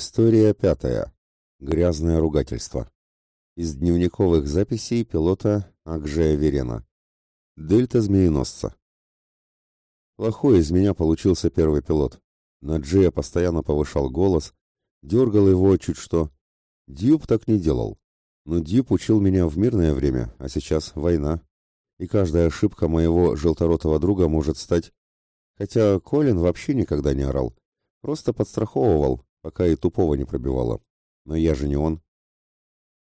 История пятая. Грязное ругательство. Из дневниковых записей пилота Акжея Верена. Дельта Змееносца. Плохой из меня получился первый пилот. На Джея постоянно повышал голос, дергал его чуть что. Дьюб так не делал. Но Дьюб учил меня в мирное время, а сейчас война. И каждая ошибка моего желторотого друга может стать... Хотя Колин вообще никогда не орал. Просто подстраховывал, пока и тупого не пробивало. Но я же не он.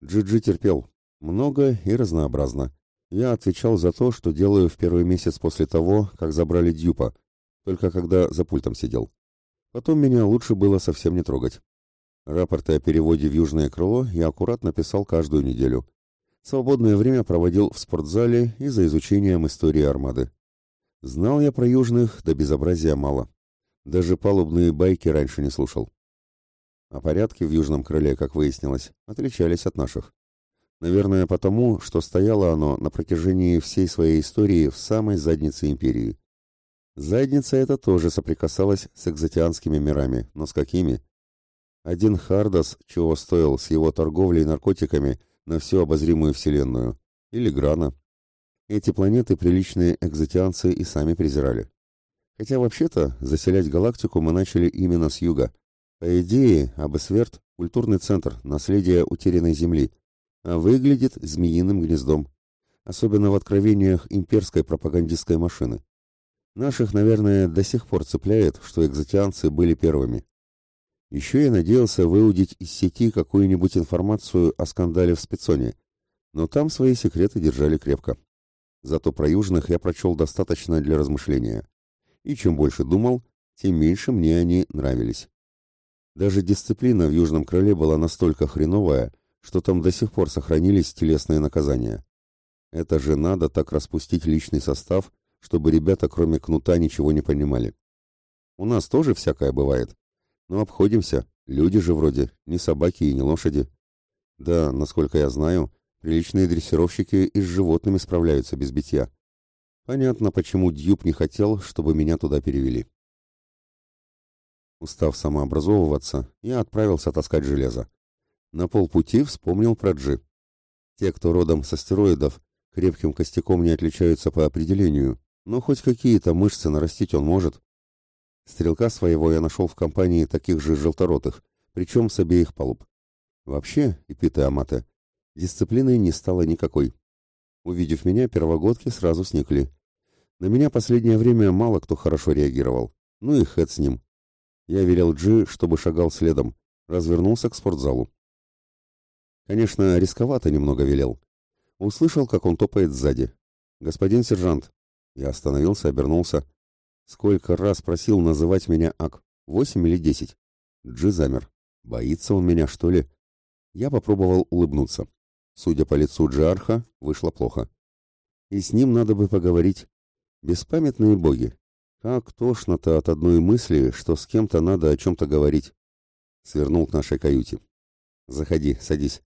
Джиджи -джи терпел. Много и разнообразно. Я отвечал за то, что делаю в первый месяц после того, как забрали Дьюпа, только когда за пультом сидел. Потом меня лучше было совсем не трогать. Рапорты о переводе в Южное Крыло я аккуратно писал каждую неделю. Свободное время проводил в спортзале и за изучением истории армады. Знал я про южных до безобразия мало. Даже палубные байки раньше не слушал. А порядки в южном крыле, как выяснилось, отличались от наших. Наверное, потому, что стояло оно на протяжении всей своей истории в самой заднице империи. Задница эта тоже соприкасалась с экзотианскими мирами, но с какими? Один Хардас чего стоил с его торговлей наркотиками на всю обозримую вселенную, или Грана. Эти планеты приличные экзотианцы и сами презирали. Хотя вообще-то заселять галактику мы начали именно с юга, по идее, Абесверт – культурный центр, наследие утерянной земли, а выглядит змеиным гнездом, особенно в откровениях имперской пропагандистской машины. Наших, наверное, до сих пор цепляет, что экзотианцы были первыми. Еще я надеялся выудить из сети какую-нибудь информацию о скандале в Спецоне, но там свои секреты держали крепко. Зато про южных я прочел достаточно для размышления. И чем больше думал, тем меньше мне они нравились. Даже дисциплина в Южном Крыле была настолько хреновая, что там до сих пор сохранились телесные наказания. Это же надо так распустить личный состав, чтобы ребята кроме кнута ничего не понимали. У нас тоже всякое бывает. Но обходимся, люди же вроде, не собаки и не лошади. Да, насколько я знаю, приличные дрессировщики и с животными справляются без битья. Понятно, почему Дьюб не хотел, чтобы меня туда перевели. Устав самообразовываться, я отправился таскать железо. На полпути вспомнил про Джи. Те, кто родом с астероидов, крепким костяком не отличаются по определению, но хоть какие-то мышцы нарастить он может. Стрелка своего я нашел в компании таких же желторотых, причем с обеих палуб. Вообще, Эпиты Амате, дисциплины не стало никакой. Увидев меня, первогодки сразу сникли. На меня последнее время мало кто хорошо реагировал. Ну и хэт с ним. Я велел Джи, чтобы шагал следом, развернулся к спортзалу. Конечно, рисковато немного велел. Услышал, как он топает сзади. «Господин сержант!» Я остановился, обернулся. Сколько раз просил называть меня Ак? Восемь или десять? Джи замер. Боится он меня, что ли? Я попробовал улыбнуться. Судя по лицу Джиарха, вышло плохо. И с ним надо бы поговорить. Беспамятные боги. Как тошно-то от одной мысли, что с кем-то надо о чем-то говорить. Свернул к нашей каюте. Заходи, садись.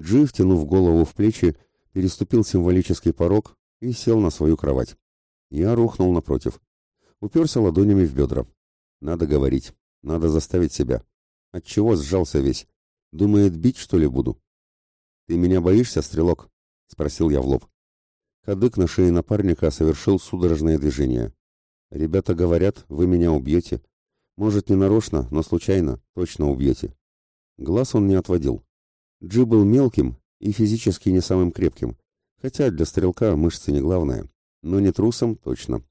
Джи, втянув голову в плечи, переступил символический порог и сел на свою кровать. Я рухнул напротив. Уперся ладонями в бедра. Надо говорить, надо заставить себя. Отчего сжался весь? Думает, бить, что ли, буду? Ты меня боишься, стрелок? Спросил я в лоб. Кадык на шее напарника совершил судорожное движение. Ребята говорят, вы меня убьете. Может, не нарочно, но случайно, точно убьете. Глаз он не отводил. Джи был мелким и физически не самым крепким, хотя для стрелка мышцы не главное, но не трусом точно.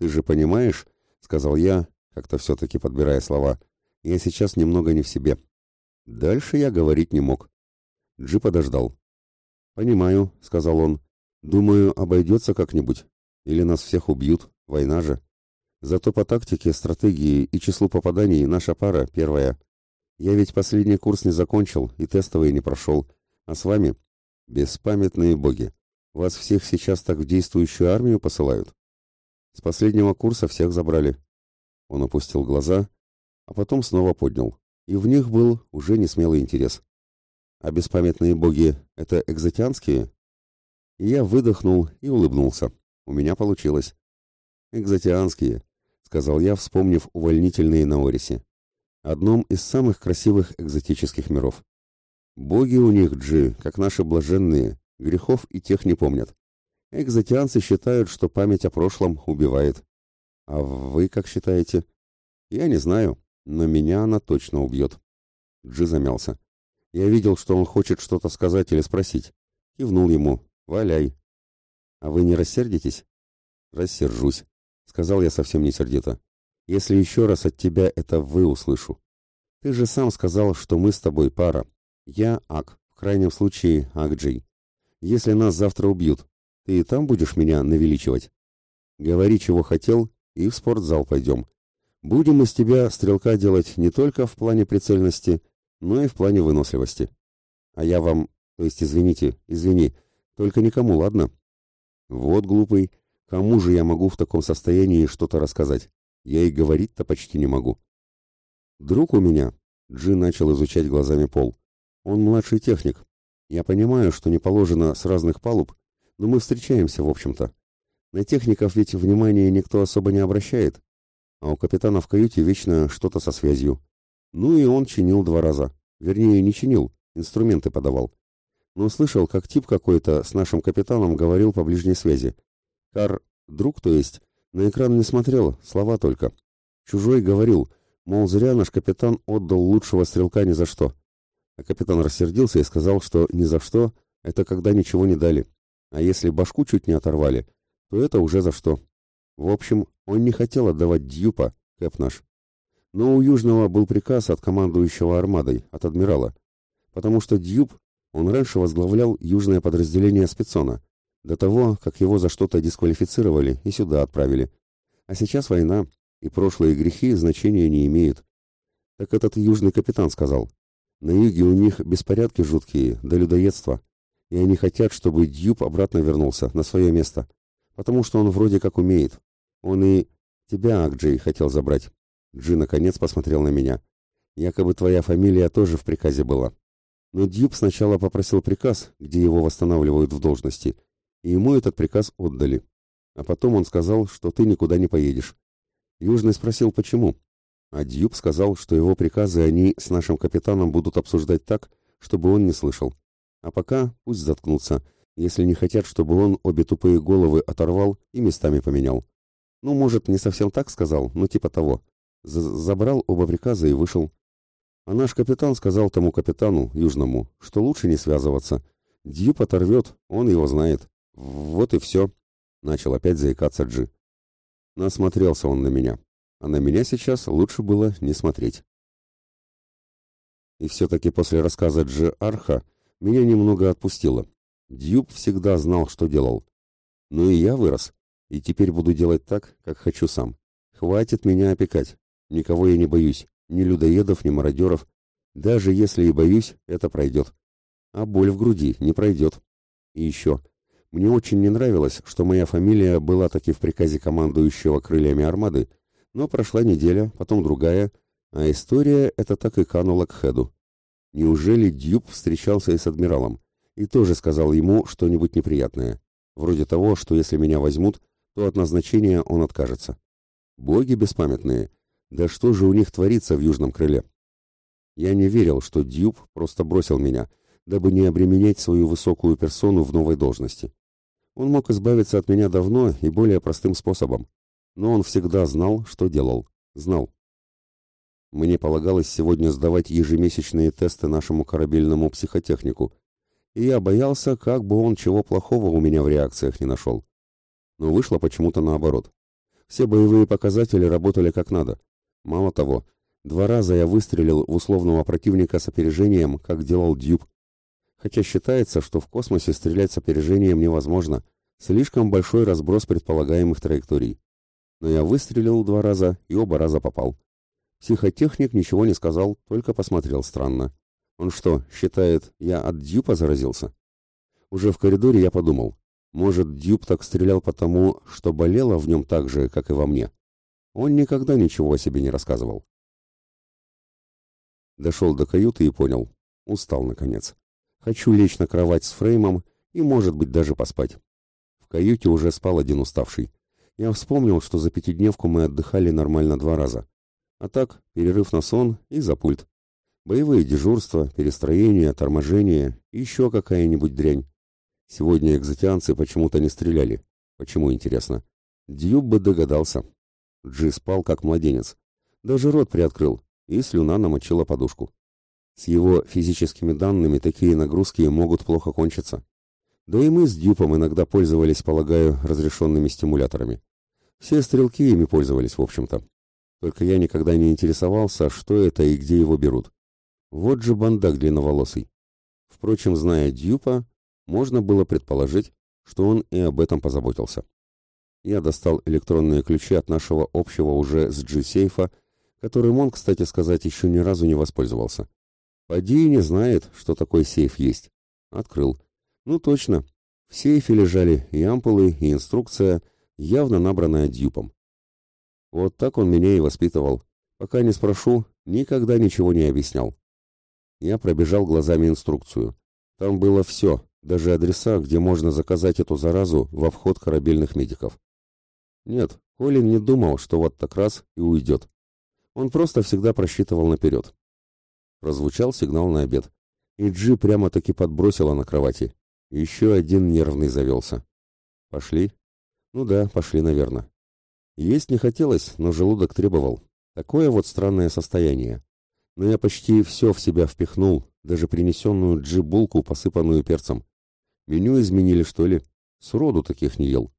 «Ты же понимаешь, — сказал я, как-то все-таки подбирая слова, — я сейчас немного не в себе». Дальше я говорить не мог. Джи подождал. «Понимаю», — сказал он. «Думаю, обойдется как-нибудь. Или нас всех убьют. Война же. Зато по тактике, стратегии и числу попаданий наша пара первая. Я ведь последний курс не закончил и тестовый не прошел. А с вами? Беспамятные боги. Вас всех сейчас так в действующую армию посылают? С последнего курса всех забрали. Он опустил глаза, а потом снова поднял. И в них был уже несмелый интерес. А беспамятные боги — это экзотианские? И я выдохнул и улыбнулся. У меня получилось. «Экзотианские», — сказал я, вспомнив увольнительные на Орисе. одном из самых красивых экзотических миров. Боги у них, Джи, как наши блаженные, грехов и тех не помнят. Экзотианцы считают, что память о прошлом убивает. А вы как считаете? Я не знаю, но меня она точно убьет. Джи замялся. Я видел, что он хочет что-то сказать или спросить. Кивнул ему. Валяй. А вы не рассердитесь? Рассержусь, сказал я совсем не сердито. Если еще раз от тебя это «вы» услышу. Ты же сам сказал, что мы с тобой пара. Я Ак, в крайнем случае Ак-Джей. Если нас завтра убьют, ты и там будешь меня навеличивать? Говори, чего хотел, и в спортзал пойдем. Будем из тебя стрелка делать не только в плане прицельности, но и в плане выносливости. А я вам, то есть извините, извини, только никому, ладно? Вот глупый, кому же я могу в таком состоянии что-то рассказать? Я и говорить-то почти не могу. Друг у меня, Джи начал изучать глазами пол. Он младший техник. Я понимаю, что не положено с разных палуб, но мы встречаемся, в общем-то. На техников ведь внимания никто особо не обращает, а у капитана в каюте вечно что-то со связью. Ну и он чинил два раза. Вернее, не чинил, инструменты подавал. Но слышал, как тип какой-то с нашим капитаном говорил по ближней связи. Кар, друг, то есть, на экран не смотрел, слова только. Чужой говорил, мол, зря наш капитан отдал лучшего стрелка ни за что. А капитан рассердился и сказал, что ни за что — это когда ничего не дали. А если башку чуть не оторвали, то это уже за что. В общем, он не хотел отдавать Дьюпа, Кэп наш. Но у Южного был приказ от командующего армадой, от адмирала. Потому что Дьюп, он раньше возглавлял южное подразделение спецона, до того, как его за что-то дисквалифицировали и сюда отправили. А сейчас война, и прошлые грехи значения не имеют. Так этот южный капитан сказал. На юге у них беспорядки жуткие, да людоедство. И они хотят, чтобы Дьюб обратно вернулся на свое место. Потому что он вроде как умеет. Он и тебя, Акджей, хотел забрать. Джи наконец посмотрел на меня. Якобы твоя фамилия тоже в приказе была. Но Дьюб сначала попросил приказ, где его восстанавливают в должности, и ему этот приказ отдали. А потом он сказал, что ты никуда не поедешь. Южный спросил, почему. А Дьюб сказал, что его приказы они с нашим капитаном будут обсуждать так, чтобы он не слышал. А пока пусть заткнутся, если не хотят, чтобы он обе тупые головы оторвал и местами поменял. Ну, может, не совсем так сказал, но типа того. З Забрал оба приказа и вышел. А наш капитан сказал тому капитану, южному, что лучше не связываться. Дьюб оторвет, он его знает. Вот и все, начал опять заикаться Джи. Насмотрелся он на меня, а на меня сейчас лучше было не смотреть. И все-таки после рассказа Джи Арха меня немного отпустило. Дьюб всегда знал, что делал. Ну и я вырос, и теперь буду делать так, как хочу сам. Хватит меня опекать. Никого я не боюсь, ни людоедов, ни мародеров. Даже если и боюсь, это пройдет. А боль в груди не пройдет. И еще, мне очень не нравилось, что моя фамилия была таки в приказе командующего крыльями армады, но прошла неделя, потом другая, а история эта так и канула к Хеду. Неужели Дьюб встречался и с адмиралом и тоже сказал ему что-нибудь неприятное, вроде того, что если меня возьмут, то от назначения он откажется. Боги беспамятные, да что же у них творится в южном крыле? Я не верил, что Дьюб просто бросил меня, дабы не обременять свою высокую персону в новой должности. Он мог избавиться от меня давно и более простым способом. Но он всегда знал, что делал. Знал. Мне полагалось сегодня сдавать ежемесячные тесты нашему корабельному психотехнику, и я боялся, как бы он чего плохого у меня в реакциях не нашел. Но вышло почему-то наоборот. Все боевые показатели работали как надо. Мало того, два раза я выстрелил в условного противника с опережением, как делал Дюб, хотя считается, что в космосе стрелять с опережением невозможно, слишком большой разброс предполагаемых траекторий. Но я выстрелил два раза и оба раза попал. Психотехник ничего не сказал, только посмотрел странно. Он что, считает, я от Дюпа заразился? Уже в коридоре я подумал, может, Дюб так стрелял потому, что болело в нем так же, как и во мне. Он никогда ничего о себе не рассказывал. Дошел до каюты и понял. Устал, наконец. Хочу лечь на кровать с Фреймом и, может быть, даже поспать. В каюте уже спал один уставший. Я вспомнил, что за пятидневку мы отдыхали нормально два раза. А так, перерыв на сон и за пульт. Боевые дежурства, перестроения, торможения и еще какая-нибудь дрянь. Сегодня экзотианцы почему-то не стреляли. Почему, интересно? Дьюб бы догадался. Джи спал, как младенец. Даже рот приоткрыл, и слюна намочила подушку. С его физическими данными такие нагрузки могут плохо кончиться. Да и мы с Дюпом иногда пользовались, полагаю, разрешенными стимуляторами. Все стрелки ими пользовались, в общем-то. Только я никогда не интересовался, что это и где его берут. Вот же бандак длинноволосый. Впрочем, зная Дьюпа, можно было предположить, что он и об этом позаботился. Я достал электронные ключи от нашего общего уже с G-сейфа, которым он, кстати сказать, еще ни разу не воспользовался. Поди не знает, что такой сейф есть. Открыл. Ну точно. В сейфе лежали и ампулы, и инструкция, явно набранная дюпом. Вот так он меня и воспитывал. Пока не спрошу, никогда ничего не объяснял. Я пробежал глазами инструкцию. Там было все, даже адреса, где можно заказать эту заразу в обход корабельных медиков. Нет, Колин не думал, что вот так раз и уйдет. Он просто всегда просчитывал наперед. Прозвучал сигнал на обед. И Джи прямо-таки подбросила на кровати. Еще один нервный завелся. Пошли? Ну да, пошли, наверное. Есть не хотелось, но желудок требовал. Такое вот странное состояние но я почти все в себя впихнул, даже принесенную джи-булку, посыпанную перцем. Меню изменили, что ли? Сроду таких не ел.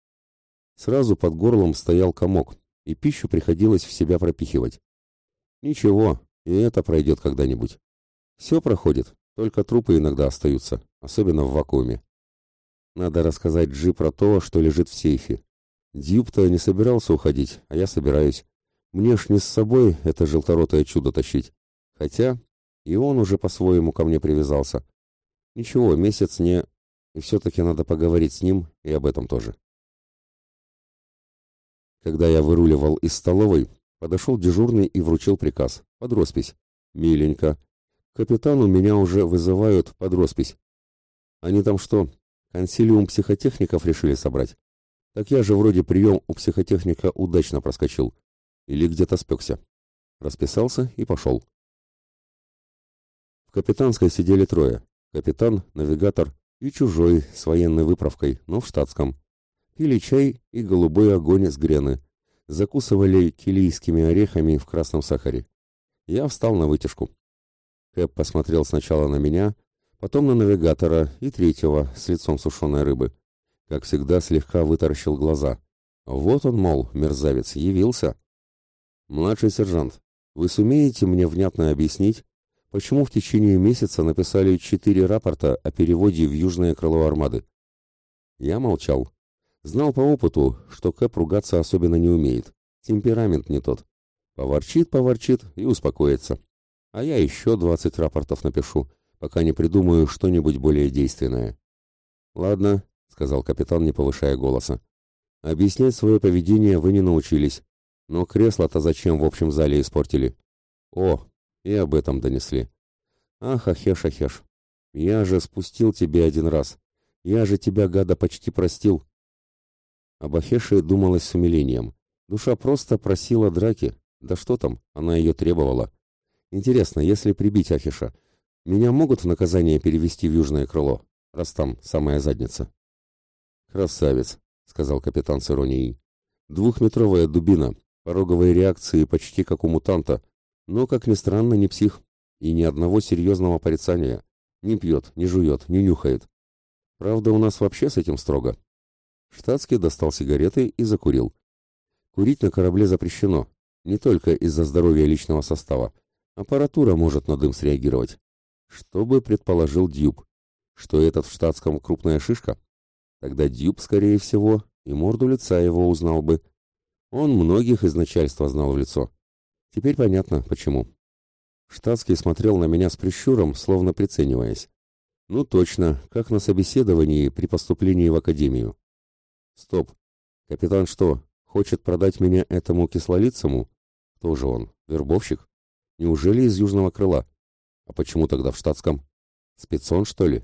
Сразу под горлом стоял комок, и пищу приходилось в себя пропихивать. Ничего, и это пройдет когда-нибудь. Все проходит, только трупы иногда остаются, особенно в вакууме. Надо рассказать Джи про то, что лежит в сейфе. Дьюб-то не собирался уходить, а я собираюсь. Мне ж не с собой это желторотое чудо тащить. Хотя и он уже по-своему ко мне привязался. Ничего, месяц не... И все-таки надо поговорить с ним и об этом тоже. Когда я выруливал из столовой, подошел дежурный и вручил приказ. Под роспись. Миленько. Капитану меня уже вызывают под роспись. Они там что, консилиум психотехников решили собрать? Так я же вроде прием у психотехника удачно проскочил. Или где-то спекся. Расписался и пошел капитанской сидели трое. Капитан, навигатор и чужой с военной выправкой, но в штатском. Пили чай и голубой огонь с грены. Закусывали килийскими орехами в красном сахаре. Я встал на вытяжку. Кэп посмотрел сначала на меня, потом на навигатора и третьего с лицом сушеной рыбы. Как всегда, слегка вытаращил глаза. Вот он, мол, мерзавец, явился. «Младший сержант, вы сумеете мне внятно объяснить, почему в течение месяца написали четыре рапорта о переводе в южное крыло армады. Я молчал. Знал по опыту, что Кэп ругаться особенно не умеет. Темперамент не тот. Поворчит, поворчит и успокоится. А я еще двадцать рапортов напишу, пока не придумаю что-нибудь более действенное. «Ладно», — сказал капитан, не повышая голоса. «Объяснять свое поведение вы не научились. Но кресло-то зачем в общем зале испортили? О, и об этом донесли. Ах, Ахеш, Ахеш, я же спустил тебе один раз. Я же тебя, гада, почти простил. Об Ахеше думалось с умилением. Душа просто просила драки. Да что там, она ее требовала. Интересно, если прибить Ахиша, меня могут в наказание перевести в южное крыло, раз там самая задница? Красавец, сказал капитан с иронией. Двухметровая дубина, пороговые реакции почти как у мутанта, но, как ни странно, не псих. И ни одного серьезного порицания. Не пьет, не жует, не нюхает. Правда, у нас вообще с этим строго. Штатский достал сигареты и закурил. Курить на корабле запрещено. Не только из-за здоровья личного состава. Аппаратура может на дым среагировать. Что бы предположил Дьюб? Что этот в штатском крупная шишка? Тогда Дьюб, скорее всего, и морду лица его узнал бы. Он многих из начальства знал в лицо. Теперь понятно, почему. Штатский смотрел на меня с прищуром, словно прицениваясь. Ну точно, как на собеседовании при поступлении в академию. Стоп. Капитан что, хочет продать меня этому кислолицому? Кто же он? Вербовщик? Неужели из южного крыла? А почему тогда в штатском? Спецон, что ли?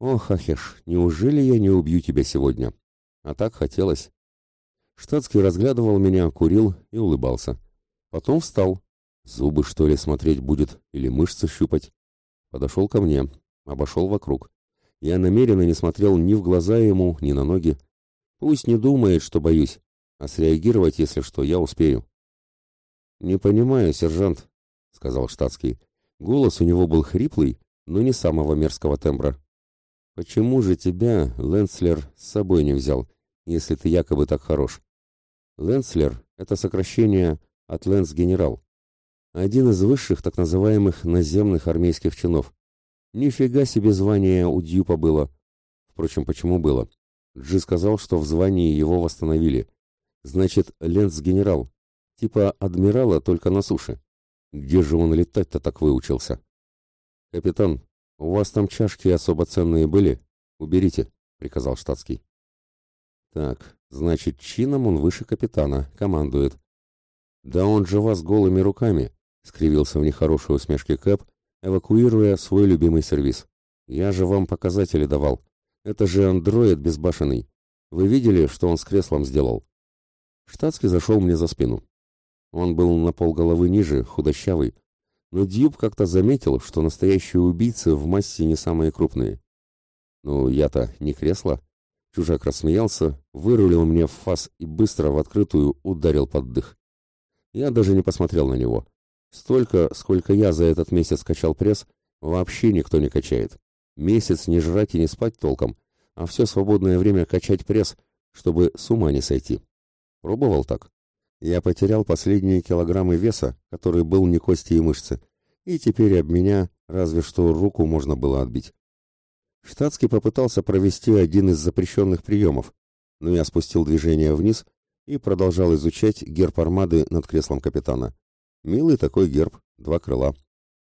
Ох, Ахеш, неужели я не убью тебя сегодня? А так хотелось. Штатский разглядывал меня, курил и улыбался. Потом встал. Зубы, что ли, смотреть будет или мышцы щупать. Подошел ко мне, обошел вокруг. Я намеренно не смотрел ни в глаза ему, ни на ноги. Пусть не думает, что боюсь, а среагировать, если что, я успею. «Не понимаю, сержант», — сказал штатский. Голос у него был хриплый, но не самого мерзкого тембра. «Почему же тебя Лэнслер с собой не взял, если ты якобы так хорош?» Лэнслер — это сокращение от Лэнс-генерал. Один из высших так называемых наземных армейских чинов. Нифига себе звание у Дьюпа было. Впрочем, почему было? Джи сказал, что в звании его восстановили. Значит, Ленц-генерал. Типа адмирала, только на суше. Где же он летать-то так выучился? «Капитан, у вас там чашки особо ценные были? Уберите», — приказал штатский. «Так, значит, чином он выше капитана, командует». «Да он же вас голыми руками», — скривился в нехорошей усмешке Кэп, эвакуируя свой любимый сервис. «Я же вам показатели давал. Это же андроид безбашенный. Вы видели, что он с креслом сделал?» Штатский зашел мне за спину. Он был на полголовы ниже, худощавый, но Дьюб как-то заметил, что настоящие убийцы в массе не самые крупные. «Ну, я-то не кресло». Чужак рассмеялся, вырулил мне в фас и быстро в открытую ударил под дых. Я даже не посмотрел на него. Столько, сколько я за этот месяц качал пресс, вообще никто не качает. Месяц не жрать и не спать толком, а все свободное время качать пресс, чтобы с ума не сойти. Пробовал так? Я потерял последние килограммы веса, который был не кости и мышцы, и теперь об меня разве что руку можно было отбить. Штатский попытался провести один из запрещенных приемов, но я спустил движение вниз и продолжал изучать герб армады над креслом капитана. Милый такой герб, два крыла.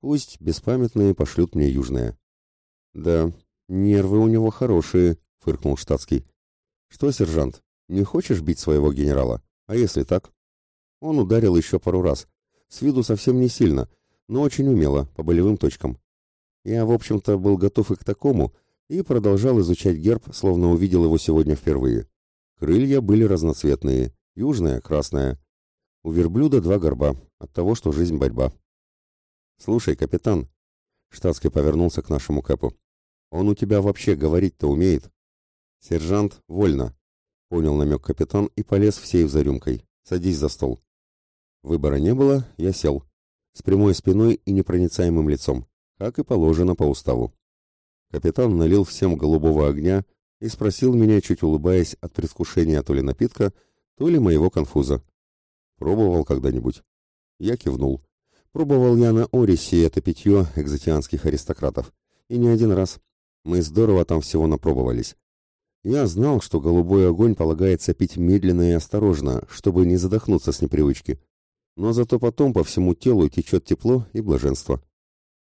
Пусть беспамятные пошлют мне южные. Да, нервы у него хорошие, фыркнул штатский. Что, сержант, не хочешь бить своего генерала? А если так? Он ударил еще пару раз. С виду совсем не сильно, но очень умело, по болевым точкам. Я, в общем-то, был готов и к такому, и продолжал изучать герб, словно увидел его сегодня впервые. Крылья были разноцветные, южная, красная. У верблюда два горба, от того, что жизнь борьба. «Слушай, капитан», — штатский повернулся к нашему кэпу, — «он у тебя вообще говорить-то умеет?» «Сержант, вольно», — понял намек капитан и полез в сейф за рюмкой. «Садись за стол». Выбора не было, я сел. С прямой спиной и непроницаемым лицом, как и положено по уставу. Капитан налил всем голубого огня и спросил меня, чуть улыбаясь от предвкушения то ли напитка, то ли моего конфуза. Пробовал когда-нибудь? Я кивнул. Пробовал я на Орисе это питье экзотианских аристократов. И не один раз. Мы здорово там всего напробовались. Я знал, что голубой огонь полагается пить медленно и осторожно, чтобы не задохнуться с непривычки. Но зато потом по всему телу течет тепло и блаженство.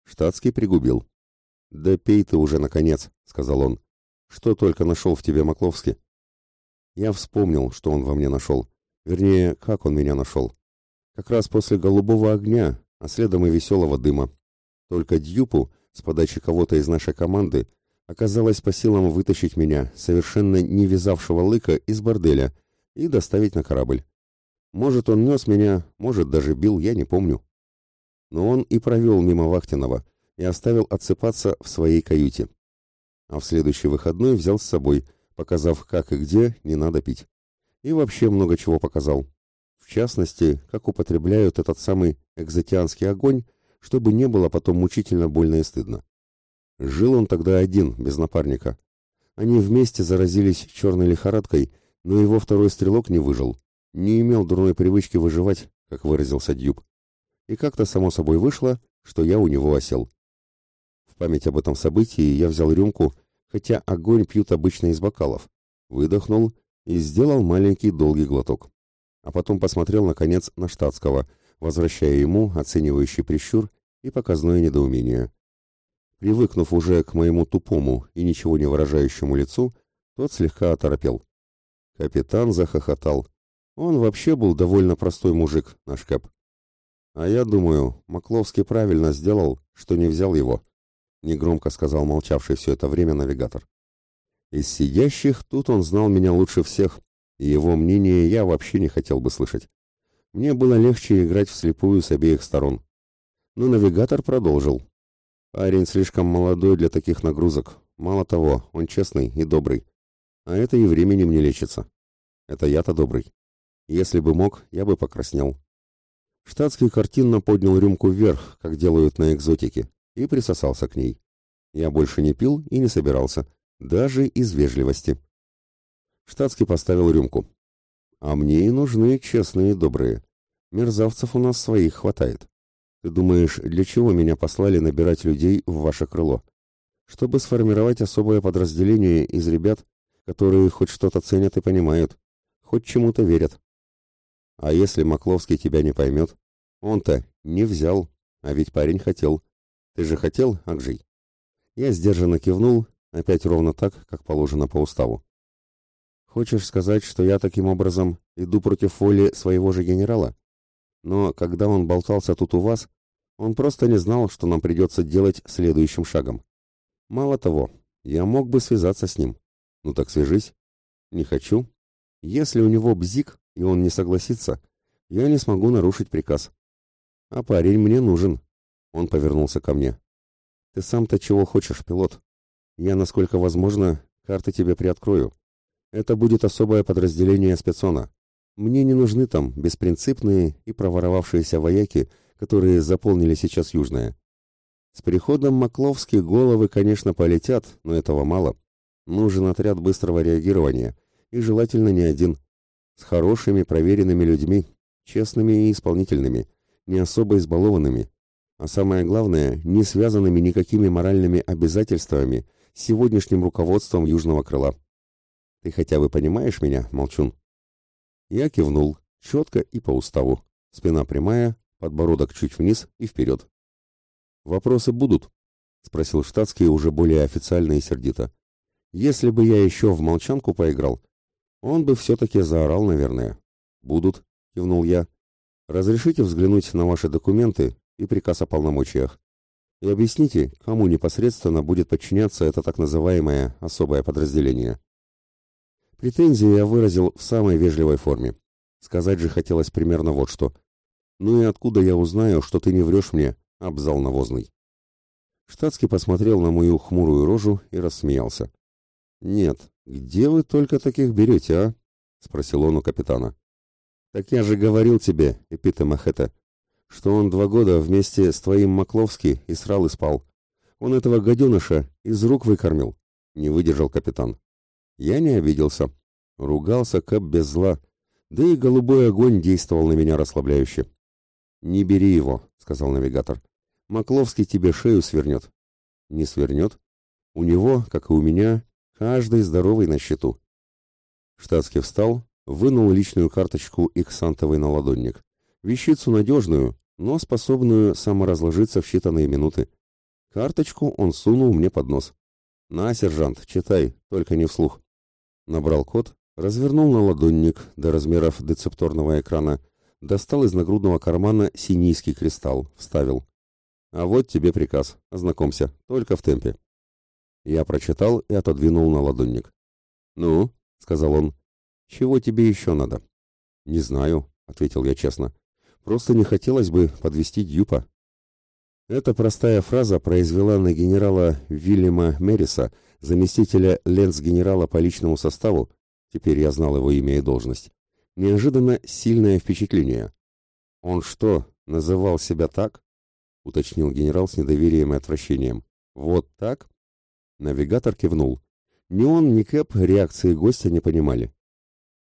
Штатский пригубил. «Да пей ты уже, наконец», — сказал он. «Что только нашел в тебе Макловский?» Я вспомнил, что он во мне нашел. Вернее, как он меня нашел. Как раз после голубого огня, а следом и веселого дыма. Только Дьюпу, с подачи кого-то из нашей команды, оказалось по силам вытащить меня, совершенно не вязавшего лыка, из борделя и доставить на корабль. Может, он нес меня, может, даже бил, я не помню. Но он и провел мимо Вахтинова и оставил отсыпаться в своей каюте. А в следующий выходной взял с собой, показав, как и где не надо пить и вообще много чего показал. В частности, как употребляют этот самый экзотианский огонь, чтобы не было потом мучительно больно и стыдно. Жил он тогда один, без напарника. Они вместе заразились черной лихорадкой, но его второй стрелок не выжил, не имел дурной привычки выживать, как выразился Дьюб. И как-то само собой вышло, что я у него осел. В память об этом событии я взял рюмку, хотя огонь пьют обычно из бокалов, выдохнул и сделал маленький долгий глоток. А потом посмотрел, наконец, на штатского, возвращая ему оценивающий прищур и показное недоумение. Привыкнув уже к моему тупому и ничего не выражающему лицу, тот слегка оторопел. Капитан захохотал. Он вообще был довольно простой мужик, наш Кэп. А я думаю, Макловский правильно сделал, что не взял его, негромко сказал молчавший все это время навигатор. Из сидящих тут он знал меня лучше всех, и его мнение я вообще не хотел бы слышать. Мне было легче играть вслепую с обеих сторон. Но навигатор продолжил. Парень слишком молодой для таких нагрузок. Мало того, он честный и добрый. А это и временем не лечится. Это я-то добрый. Если бы мог, я бы покраснел. Штатский картинно поднял рюмку вверх, как делают на экзотике, и присосался к ней. Я больше не пил и не собирался, даже из вежливости. Штатский поставил рюмку. А мне и нужны честные и добрые. Мерзавцев у нас своих хватает. Ты думаешь, для чего меня послали набирать людей в ваше крыло? Чтобы сформировать особое подразделение из ребят, которые хоть что-то ценят и понимают, хоть чему-то верят. А если Макловский тебя не поймет? Он-то не взял, а ведь парень хотел. Ты же хотел, Акжий? Я сдержанно кивнул, опять ровно так, как положено по уставу. Хочешь сказать, что я таким образом иду против воли своего же генерала? Но когда он болтался тут у вас, он просто не знал, что нам придется делать следующим шагом. Мало того, я мог бы связаться с ним. Ну так свяжись. Не хочу. Если у него бзик, и он не согласится, я не смогу нарушить приказ. А парень мне нужен. Он повернулся ко мне. Ты сам-то чего хочешь, пилот? Я, насколько возможно, карты тебе приоткрою. Это будет особое подразделение спецона. Мне не нужны там беспринципные и проворовавшиеся вояки, которые заполнили сейчас Южное. С приходом Макловски головы, конечно, полетят, но этого мало. Нужен отряд быстрого реагирования, и желательно не один. С хорошими, проверенными людьми, честными и исполнительными, не особо избалованными, а самое главное, не связанными никакими моральными обязательствами с сегодняшним руководством Южного крыла. Ты хотя бы понимаешь меня, молчун? Я кивнул, четко и по уставу. Спина прямая, подбородок чуть вниз и вперед. «Вопросы будут?» — спросил штатский уже более официально и сердито. «Если бы я еще в молчанку поиграл, он бы все-таки заорал, наверное». «Будут», — кивнул я. «Разрешите взглянуть на ваши документы и приказ о полномочиях. И объясните, кому непосредственно будет подчиняться это так называемое особое подразделение. Претензии я выразил в самой вежливой форме. Сказать же хотелось примерно вот что. «Ну и откуда я узнаю, что ты не врешь мне, абзал навозный?» Штатский посмотрел на мою хмурую рожу и рассмеялся. «Нет, где вы только таких берете, а?» — спросил он у капитана. «Так я же говорил тебе, Эпита Махета, что он два года вместе с твоим Макловски и срал и спал. Он этого гаденыша из рук выкормил, не выдержал капитан. Я не обиделся, ругался как без зла, да и голубой огонь действовал на меня расслабляюще. «Не бери его», — сказал навигатор. «Макловский тебе шею свернет». «Не свернет. У него, как и у меня, каждый здоровый на счету». Штатский встал, вынул личную карточку Иксантовой на ладонник. Вещицу надежную, но способную саморазложиться в считанные минуты. Карточку он сунул мне под нос. «На, сержант, читай, только не вслух». Набрал код, развернул на ладонник до размеров децепторного экрана, достал из нагрудного кармана синийский кристалл, вставил. «А вот тебе приказ, ознакомься, только в темпе». Я прочитал и отодвинул на ладонник. «Ну?» — сказал он. «Чего тебе еще надо?» «Не знаю», — ответил я честно. Просто не хотелось бы подвести Дьюпа. Эта простая фраза произвела на генерала Вильяма Мерриса, заместителя ленс-генерала по личному составу, теперь я знал его имя и должность, неожиданно сильное впечатление. «Он что, называл себя так?» — уточнил генерал с недоверием и отвращением. «Вот так?» Навигатор кивнул. Ни он, ни Кэп реакции гостя не понимали.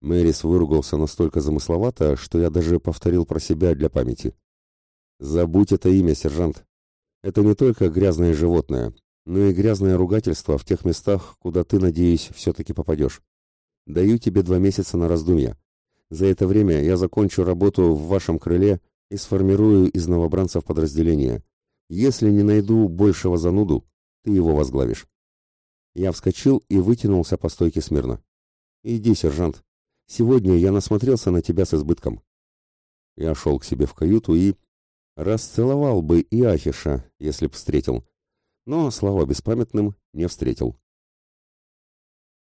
Мэрис выругался настолько замысловато, что я даже повторил про себя для памяти. «Забудь это имя, сержант. Это не только грязное животное, но и грязное ругательство в тех местах, куда ты, надеюсь, все-таки попадешь. Даю тебе два месяца на раздумья. За это время я закончу работу в вашем крыле и сформирую из новобранцев подразделение. Если не найду большего зануду, ты его возглавишь». Я вскочил и вытянулся по стойке смирно. «Иди, сержант, Сегодня я насмотрелся на тебя с избытком. Я шел к себе в каюту и... Расцеловал бы и Ахиша, если б встретил. Но, слава беспамятным, не встретил.